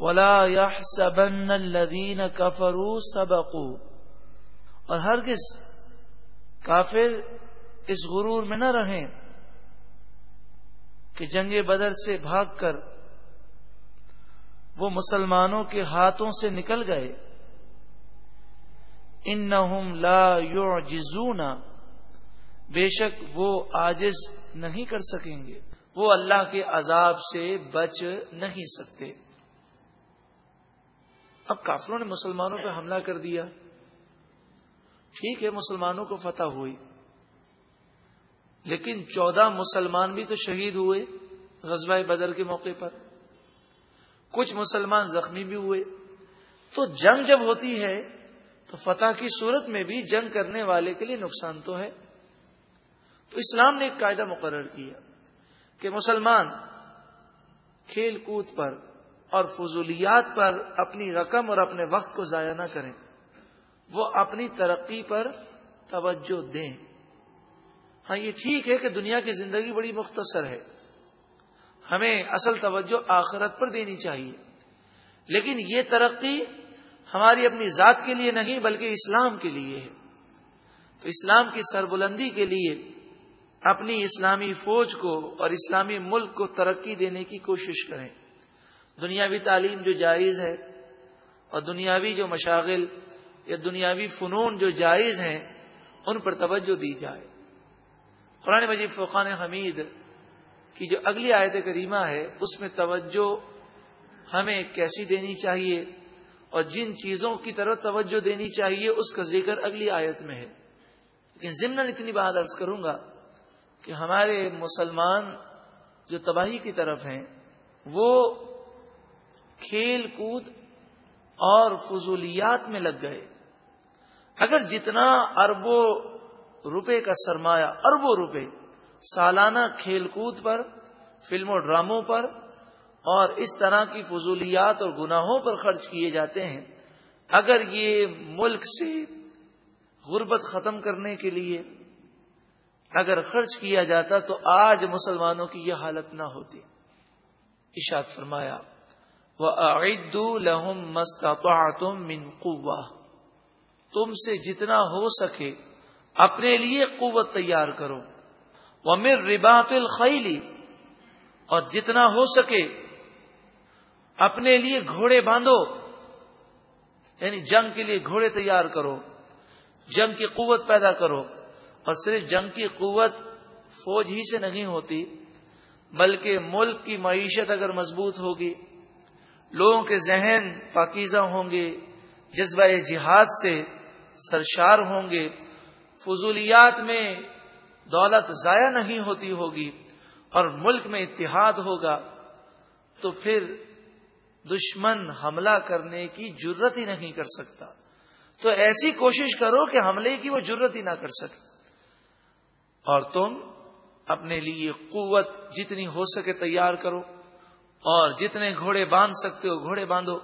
ولا یا سبن الدین کفرو سبقو اور ہرگز کافر اس غرور میں نہ رہیں کہ جنگ بدر سے بھاگ کر وہ مسلمانوں کے ہاتھوں سے نکل گئے۔ ان لا یعجزون بے شک وہ آجز نہیں کر سکیں گے۔ وہ اللہ کے عذاب سے بچ نہیں سکتے۔ اب کافروں نے مسلمانوں پہ حملہ کر دیا۔ ٹھیک ہے، مسلمانوں کو فتح ہوئی۔ لیکن چودہ مسلمان بھی تو شہید ہوئے غزوہ بدر کے موقع پر۔ کچھ مسلمان زخمی بھی ہوئے۔ تو جنگ جب ہوتی ہے، تو فتح کی صورت میں بھی جنگ کرنے والے کے لیے نقصان تو ہے۔ تو اسلام نے ایک قاعدہ مقرر کیا کہ مسلمان کھیل کود پر اور فضولیات پر اپنی رقم اور اپنے وقت کو ضائع نہ کریں۔ وہ اپنی ترقی پر توجہ دیں۔ ہاں یہ ٹھیک ہے کہ دنیا کی زندگی بڑی مختصر ہے۔ ہمیں اصل توجہ آخرت پر دینی چاہیے۔ لیکن یہ ترقی ہماری اپنی ذات کے لیے نہیں، بلکہ اسلام کے لیے ہے۔ تو اسلام کی سربلندی کے لیے اپنی اسلامی فوج کو اور اسلامی ملک کو ترقی دینے کی کوشش کریں۔ دنیاوی تعلیم جو جائز ہے اور دنیاوی جو مشاغل یا دنیاوی فنون جو جائز ہیں، ان پر توجہ دی جائے۔ قرآن مجید فقان حمید کی جو اگلی آیت کریمہ ہے، اس میں توجہ ہمیں کیسی دینی چاہیے اور جن چیزوں کی طرف توجہ دینی چاہیے، اس کا ذکر اگلی آیت میں ہے۔ لیکن ضمن اتنی بات عرض کروں گا کہ ہمارے مسلمان جو تباہی کی طرف ہیں، وہ کھیل کود اور فضولیات میں لگ گئے۔ اگر جتنا اربوں روپے کا سرمایہ، اربوں روپے سالانہ کھیل کود پر فلم و ڈراموں پر اور اس طرح کی فضولیات اور گناہوں پر خرچ کیے جاتے ہیں، اگر یہ ملک سے غربت ختم کرنے کے لیے اگر خرچ کیا جاتا تو آج مسلمانوں کی یہ حالت نہ ہوتی۔ اشاد فرمایا۔ وہ لہم مستم من قوا تم سے جتنا ہو سکے، اپنے لیے قوت تیار کرو۔ وہ میر رباط الخیلی اور جتنا ہو سکے، اپنے لیے گھوڑے باندھو۔ یعنی جنگ کے لیے گھوڑے تیار کرو۔ جنگ کی قوت پیدا کرو۔ اور صرف جنگ کی قوت فوج ہی سے نہیں ہوتی، بلکہ ملک کی معیشت اگر مضبوط ہوگی لوگوں کے ذہن پاکیزہ ہوں گے، جذبہ جہاد سے سرشار ہوں گے۔ فضولیات میں دولت ضائع نہیں ہوتی ہوگی اور ملک میں اتحاد ہوگا۔ تو پھر دشمن حملہ کرنے کی ضرورت ہی نہیں کر سکتا۔ تو ایسی کوشش کرو کہ حملے کی وہ ضرورت ہی نہ کر سکے۔ اور تم اپنے لیے قوت جتنی ہو سکے تیار کرو۔ اور جتنے گھوڑے باندھ سکتے ہو، گھوڑے باندھو۔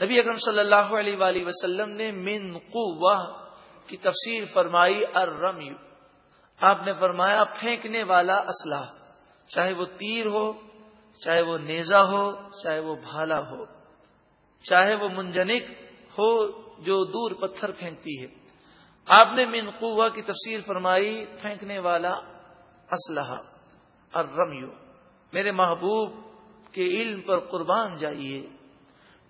نبی اکرم صلی اللہ علیہ وآلہ وسلم نے من قوہ کی تفسیر فرمائی الرمیو آپ نے فرمایا، پھینکنے والا اسلحہ، چاہے وہ تیر ہو، چاہے وہ نیزا ہو، چاہے وہ بھالا ہو، چاہے وہ منجنک ہو، جو دور پتھر پھینکتی ہے۔ آپ نے من قوا کی تفسیر فرمائی، پھینکنے والا اسلحہ اور میرے محبوب کے علم پر قربان جائیے۔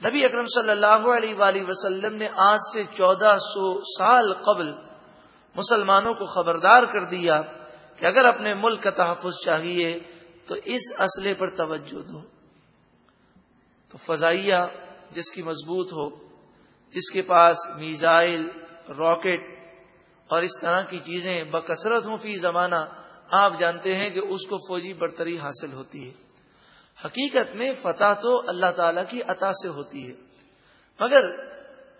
نبی اکرم صلی اللہ علیہ وآلہ وسلم نے آج سے چودہ سو سال قبل مسلمانوں کو خبردار کر دیا کہ اگر اپنے ملک کا تحفظ چاہیے تو اس اسلحے پر توجہ دو۔ تو فضائیہ جس کی مضبوط ہو، جس کے پاس میزائل، راکٹ اور اس طرح کی چیزیں بکثرت ہوں فی زمانہ، آپ جانتے ہیں کہ اس کو فوجی برتری حاصل ہوتی ہے۔ حقیقت میں فتح تو اللہ تعالی کی عطا سے ہوتی ہے۔ مگر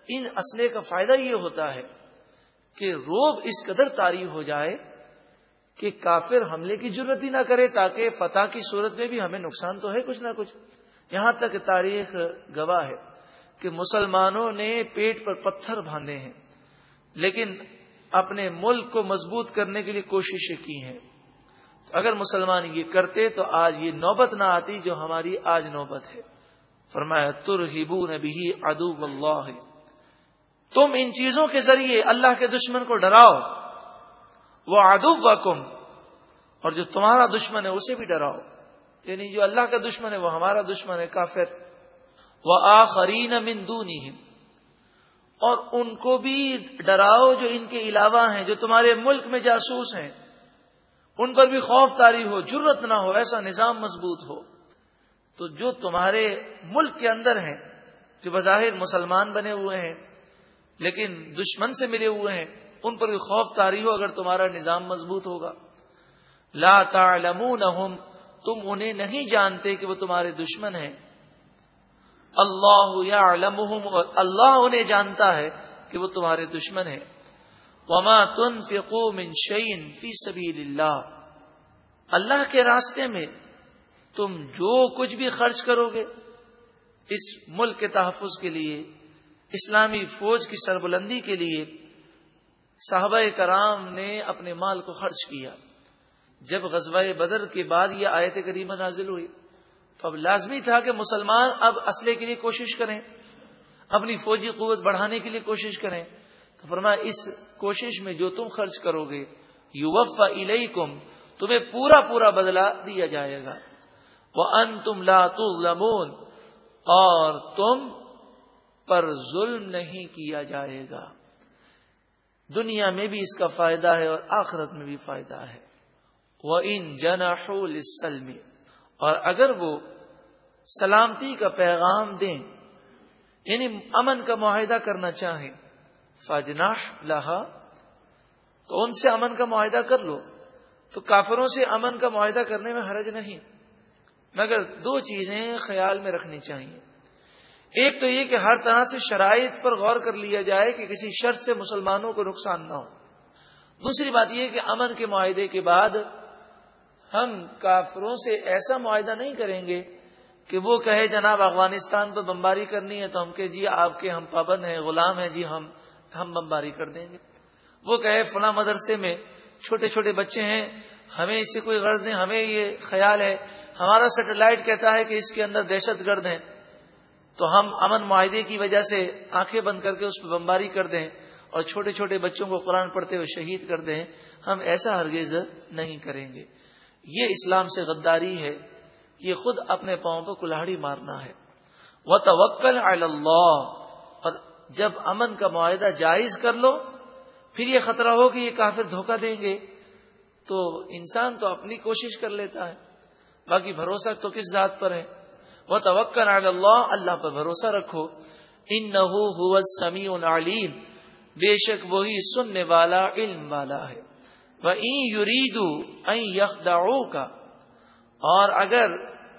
ان اسلحے کا فائدہ یہ ہوتا ہے کہ روب اس قدر تاری ہو جائے کہ کافر حملے کی ضرورت ہی نہ کرے تاکہ فتح کی صورت میں بھی ہمیں نقصان تو ہے کچھ نہ کچھ۔ یہاں تک تاریخ گواہ ہے کہ مسلمانوں نے پیٹ پر پتھر باندھے ہیں، لیکن اپنے ملک کو مضبوط کرنے کے لیے کوششیں کی ہیں۔ اگر مسلمان یہ کرتے تو آج یہ نوبت نہ آتی جو ہماری آج نوبت ہے۔ فرمایا، ترہبون بھی ادو اللہ۔ تم ان چیزوں کے ذریعے اللہ کے دشمن کو ڈراؤ۔ وہ ادو اور جو تمہارا دشمن ہے اسے بھی ڈراؤ۔ یعنی جو اللہ کا دشمن ہے وہ ہمارا دشمن ہے، کافر۔ وہ آخرین مندونی اور ان کو بھی ڈراؤ جو ان کے علاوہ ہیں، جو تمہارے ملک میں جاسوس ہیں۔ ان پر بھی خوف تاری ہو جرت نہ ہو، ایسا نظام مضبوط ہو۔ تو جو تمہارے ملک کے اندر ہیں، جو بظاہر مسلمان بنے ہوئے ہیں، لیکن دشمن سے ملے ہوئے ہیں، ان پر بھی خوف تاری ہو اگر تمہارا نظام مضبوط ہوگا۔ لا تعلمونہم، تم انہیں نہیں جانتے کہ وہ تمہارے دشمن ہیں۔ اللہ یا اللہ انہیں جانتا ہے کہ وہ تمہارے دشمن ہیں۔ وما تن من شعین فی سبیل اللہ اللہ کے راستے میں تم جو کچھ بھی خرچ کرو گے، اس ملک کے تحفظ کے لیے، اسلامی فوج کی سربلندی کے لیے، صحابہ کرام نے اپنے مال کو خرچ کیا۔ جب غزوہ بدر کے بعد یہ آیت کریمہ نازل ہوئی، تو اب لازمی تھا کہ مسلمان اب اسلحے کے لیے کوشش کریں، اپنی فوجی قوت بڑھانے کے لیے کوشش کریں۔ تو فرما اس کوشش میں جو تم خرچ کرو گے یو وف تمہیں پورا پورا بدلا دیا جائے گا۔ وہ ان تم لاتون اور تم پر ظلم نہیں کیا جائے گا۔ دنیا میں بھی اس کا فائدہ ہے اور آخرت میں بھی فائدہ ہے۔ وہ ان جناسلم اور اگر وہ سلامتی کا پیغام دیں یعنی امن کا معاہدہ کرنا چاہیں فاجناح لہا، تو ان سے امن کا معاہدہ کر لو۔ تو کافروں سے امن کا معاہدہ کرنے میں حرج نہیں۔ مگر دو چیزیں خیال میں رکھنی چاہیے۔ ایک تو یہ کہ ہر طرح سے شرائط پر غور کر لیا جائے کہ کسی شرط سے مسلمانوں کو نقصان نہ ہو۔ دوسری بات یہ کہ امن کے معاہدے کے بعد ہم کافروں سے ایسا معاہدہ نہیں کریں گے کہ وہ کہے جناب افغانستان پہ بمباری کرنی ہے تو ہم کہ جی آپ کے ہم پابند ہیں، غلام ہیں جی ہم ہم بمباری کر دیں گے۔ وہ کہے، فلاں مدرسے میں چھوٹے چھوٹے بچے ہیں، ہمیں اس سے کوئی غرض نہیں، ہمیں یہ خیال ہے۔ ہمارا سیٹلائٹ کہتا ہے کہ اس کے اندر دہشت گرد ہیں۔ تو ہم امن معاہدے کی وجہ سے آنکھیں بند کر کے اس پہ بمباری کر دیں اور چھوٹے چھوٹے بچوں کو قرآن پڑھتے ہوئے شہید کر دیں۔ ہم ایسا ہرگز نہیں کریں گے۔ یہ اسلام سے غداری ہے۔ یہ خود اپنے پاؤں پہ کلاڑی مارنا ہے۔ وہ توکل اللہ جب امن کا معاہدہ جائز کر لو، پھر یہ خطرہ ہو کہ یہ کافر دھوکہ دیں گے۔ تو انسان تو اپنی کوشش کر لیتا ہے۔ باقی بھروسہ تو کس ذات پر ہے؟ وہ توکل اللہ اللہ پر بھروسہ رکھو۔ ان نہ سمیع علیم بے شک وہی سننے والا، علم والا ہے۔ وہ یریدو یخداؤ کا اور اگر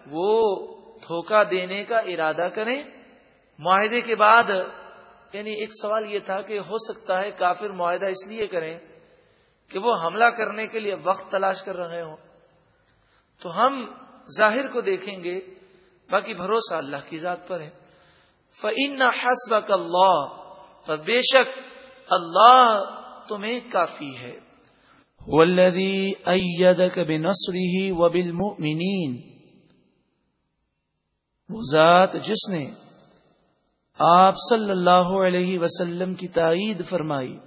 وہ دھوکہ دینے کا ارادہ کریں، معاہدے کے بعد یعنی ایک سوال یہ تھا کہ ہو سکتا ہے کافر معاہدہ اس لیے کریں کہ وہ حملہ کرنے کے لیے وقت تلاش کر رہے ہوں۔ تو ہم ظاہر کو دیکھیں گے، باقی بھروسہ اللہ کی ذات پر ہے۔ فعن حسب اللہ بے شک اللہ تمہیں کافی ہے۔ والذي أيدك وہ ذات جس نے آپ صلی اللہ علیہ وسلم کی تائید فرمائی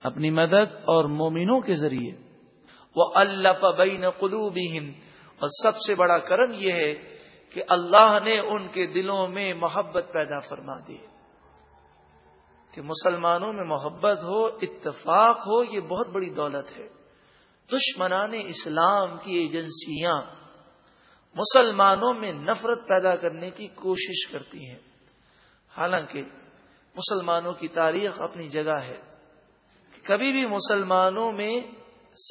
اپنی مدد اور مومنوں کے ذریعے۔ وہ اللہ بین قلوبہم اور سب سے بڑا کرم یہ ہے کہ اللہ نے ان کے دلوں میں محبت پیدا فرما دی۔ کہ مسلمانوں میں محبت ہو، اتفاق ہو، یہ بہت بڑی دولت ہے۔ دشمنان اسلام کی ایجنسیاں مسلمانوں میں نفرت پیدا کرنے کی کوشش کرتی ہیں۔ حالانکہ مسلمانوں کی تاریخ اپنی جگہ ہے کہ کبھی بھی مسلمانوں میں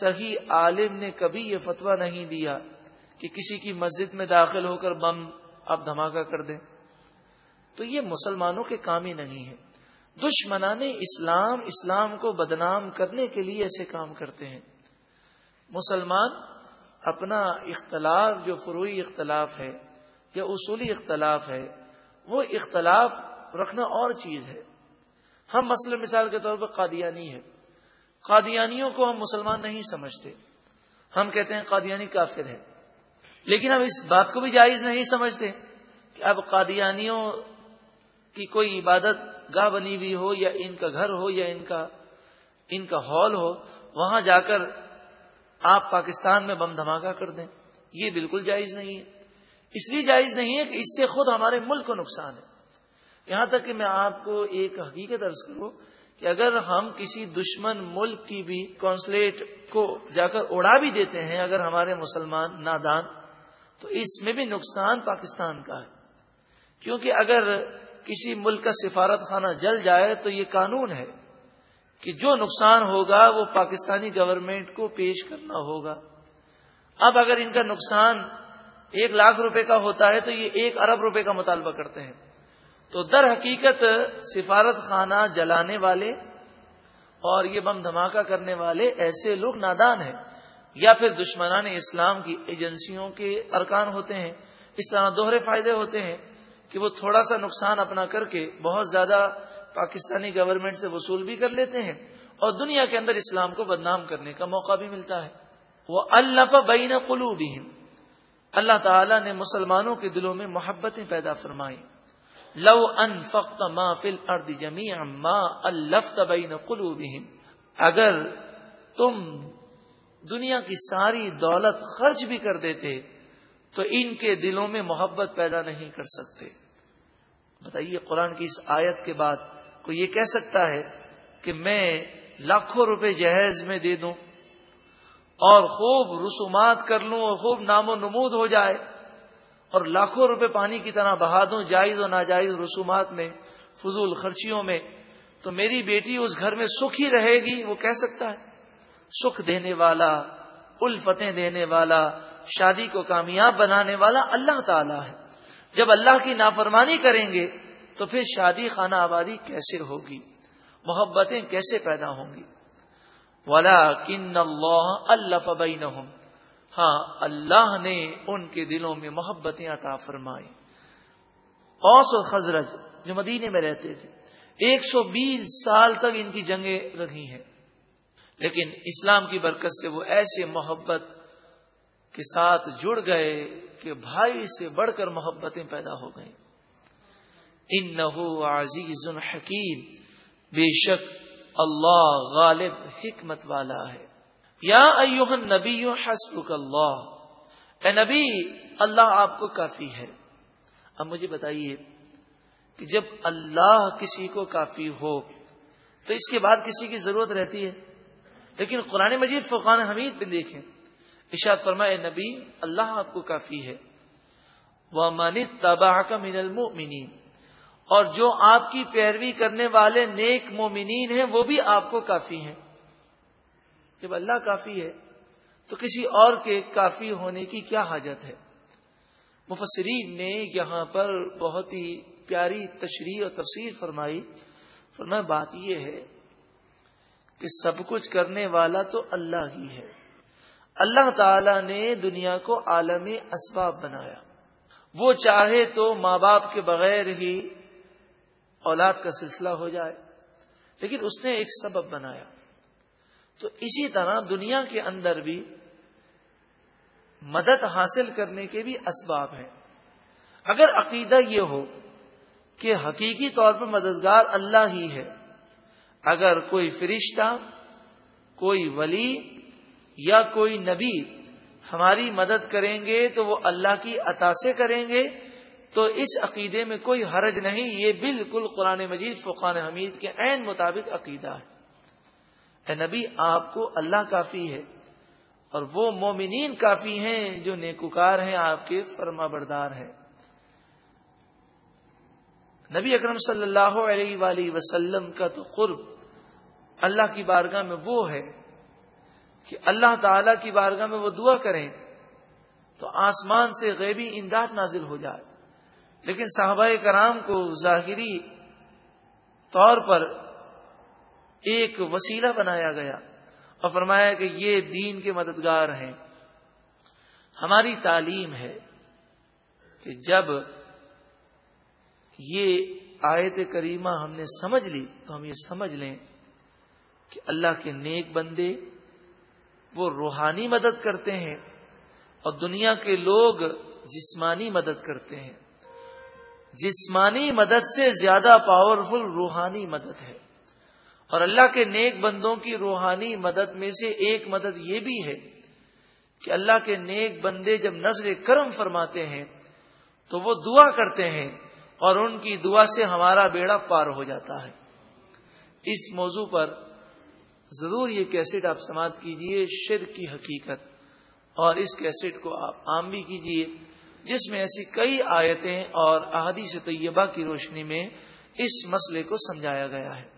صحیح عالم نے کبھی یہ فتویٰ نہیں دیا کہ کسی کی مسجد میں داخل ہو کر بم اب دھماکہ کر دیں۔ تو یہ مسلمانوں کے کام ہی نہیں ہے۔ دشمنان اسلام اسلام کو بدنام کرنے کے لیے ایسے کام کرتے ہیں۔ مسلمان اپنا اختلاف، جو فروئی اختلاف ہے یا اصولی اختلاف ہے، وہ اختلاف رکھنا اور چیز ہے۔ ہم مسئلہ مثال کے طور پر قادیانی ہے قادیانیوں کو ہم مسلمان نہیں سمجھتے۔ ہم کہتے ہیں قادیانی کافر ہے لیکن ہم اس بات کو بھی جائز نہیں سمجھتے کہ اب قادیانیوں کی کوئی عبادت گاہ بنی ہوئی ہو یا ان کا گھر ہو یا ان کا ان کا ہال ہو، وہاں جا کر آپ پاکستان میں بم دھماکہ کر دیں۔ یہ بالکل جائز نہیں ہے۔ اس لیے جائز نہیں ہے کہ اس سے خود ہمارے ملک کو نقصان ہے۔ یہاں تک کہ میں آپ کو ایک حقیقت عرض کروں کہ اگر ہم کسی دشمن ملک کی بھی کونسلیٹ کو جا کر اڑا بھی دیتے ہیں، اگر ہمارے مسلمان نادان، تو اس میں بھی نقصان پاکستان کا ہے۔ کیونکہ اگر کسی ملک کا سفارت خانہ جل جائے تو یہ قانون ہے کہ جو نقصان ہوگا وہ پاکستانی گورنمنٹ کو پیش کرنا ہوگا۔ اب اگر ان کا نقصان ایک لاکھ روپے کا ہوتا ہے تو یہ ایک ارب روپے کا مطالبہ کرتے ہیں۔ تو در حقیقت سفارت خانہ جلانے والے اور یہ بم دھماکہ کرنے والے ایسے لوگ نادان ہیں یا پھر دشمنان اسلام کی ایجنسیوں کے ارکان ہوتے ہیں، اس طرح دوہرے فائدے ہوتے ہیں کہ وہ تھوڑا سا نقصان اپنا کر کے بہت زیادہ پاکستانی گورنمنٹ سے وصول بھی کر لیتے ہیں اور دنیا کے اندر اسلام کو بدنام کرنے کا موقع بھی ملتا ہے۔ وہ اللہ بین قلو اللہ تعالیٰ نے مسلمانوں کے دلوں میں محبتیں پیدا فرمائی لو ان فخت ما فل ارد جمی ما الفت بین قلو اگر تم دنیا کی ساری دولت خرچ بھی کر دیتے، تو ان کے دلوں میں محبت پیدا نہیں کر سکتے۔ بتائیے، قرآن کی اس آیت کے بعد کوئی یہ کہہ سکتا ہے کہ میں لاکھوں روپے جہیز میں دے دوں اور خوب رسومات کر لوں اور خوب نام و نمود ہو جائے اور لاکھوں روپے پانی کی طرح بہا دوں جائز و ناجائز رسومات میں، فضول خرچیوں میں، تو میری بیٹی اس گھر میں سکھ ہی رہے گی، وہ کہہ سکتا ہے۔ سکھ دینے والا، الفتیں دینے والا، شادی کو کامیاب بنانے والا اللہ تعالی ہے۔ جب اللہ کی نافرمانی کریں گے، تو پھر شادی خانہ آبادی کیسے ہوگی؟ محبتیں کیسے پیدا ہوں گی؟ ولا کن اللہ اللہ فبئی ہاں اللہ نے ان کے دلوں میں محبتیں عطا فرمائی اوس و خزرج جو مدینے میں رہتے تھے، ایک سو بیس سال تک ان کی جنگیں رہی ہیں۔ لیکن اسلام کی برکت سے وہ ایسے محبت کے ساتھ جڑ گئے کہ بھائی سے بڑھ کر محبتیں پیدا ہو گئیں۔ ان نہ عزیز حکیم، بے شک اللہ غالب حکمت والا ہے۔ یا ایوہ نبی حسبک اللہ۔ اے نبی، اللہ آپ کو کافی ہے۔ اب مجھے بتائیے کہ جب اللہ کسی کو کافی ہو، تو اس کے بعد کسی کی ضرورت رہتی ہے؟ لیکن قرآن مجید فقان حمید پہ دیکھیں۔ اشاد فرمائے نبی، اللہ آپ کو کافی ہے۔ وہ من تباہ کا من المؤمنین اور جو آپ کی پیروی کرنے والے نیک مومنین ہیں، وہ بھی آپ کو کافی ہیں۔ جب اللہ کافی ہے، تو کسی اور کے کافی ہونے کی کیا حاجت ہے؟ مفسرین نے یہاں پر بہت ہی پیاری تشریح اور تفسیر فرمائی۔ فرمایا، بات یہ ہے کہ سب کچھ کرنے والا تو اللہ ہی ہے۔ اللہ تعالی نے دنیا کو عالمی اسباب بنایا۔ وہ چاہے تو ماں باپ کے بغیر ہی اولاد کا سلسلہ ہو جائے، لیکن اس نے ایک سبب بنایا۔ تو اسی طرح دنیا کے اندر بھی مدد حاصل کرنے کے بھی اسباب ہیں۔ اگر عقیدہ یہ ہو کہ حقیقی طور پر مددگار اللہ ہی ہے، اگر کوئی فرشتہ، کوئی ولی یا کوئی نبی ہماری مدد کریں گے تو وہ اللہ کی عطا سے کریں گے، تو اس عقیدے میں کوئی حرج نہیں، یہ بالکل قرآن مجید، فقان حمید کے عین مطابق عقیدہ ہے۔ اے نبی، آپ کو اللہ کافی ہے اور وہ مومنین کافی ہیں جو نیکوکار ہیں، آپ کے فرما بردار ہیں۔ نبی اکرم صلی اللہ علیہ وآلہ وسلم کا تو قرب اللہ کی بارگاہ میں وہ ہے کہ اللہ تعالی کی بارگاہ میں وہ دعا کریں تو آسمان سے غیبی امداد نازل ہو جائے۔ لیکن صحابہ کرام کو ظاہری طور پر ایک وسیلہ بنایا گیا اور فرمایا کہ یہ دین کے مددگار ہیں۔ ہماری تعلیم ہے کہ جب یہ آیت کریمہ ہم نے سمجھ لی تو ہم یہ سمجھ لیں کہ اللہ کے نیک بندے وہ روحانی مدد کرتے ہیں اور دنیا کے لوگ جسمانی مدد کرتے ہیں۔ جسمانی مدد سے زیادہ پاورفل روحانی مدد ہے۔ اور اللہ کے نیک بندوں کی روحانی مدد میں سے ایک مدد یہ بھی ہے کہ اللہ کے نیک بندے جب نظر کرم فرماتے ہیں تو وہ دعا کرتے ہیں اور ان کی دعا سے ہمارا بیڑا پار ہو جاتا ہے۔ اس موضوع پر ضرور یہ کیسٹ آپ سماعت کیجیے، شر کی حقیقت۔ اور اس کیسٹ کو آپ عام بھی کیجیے، جس میں ایسی کئی آیتیں اور احادیث طیبہ کی روشنی میں اس مسئلے کو سمجھایا گیا ہے۔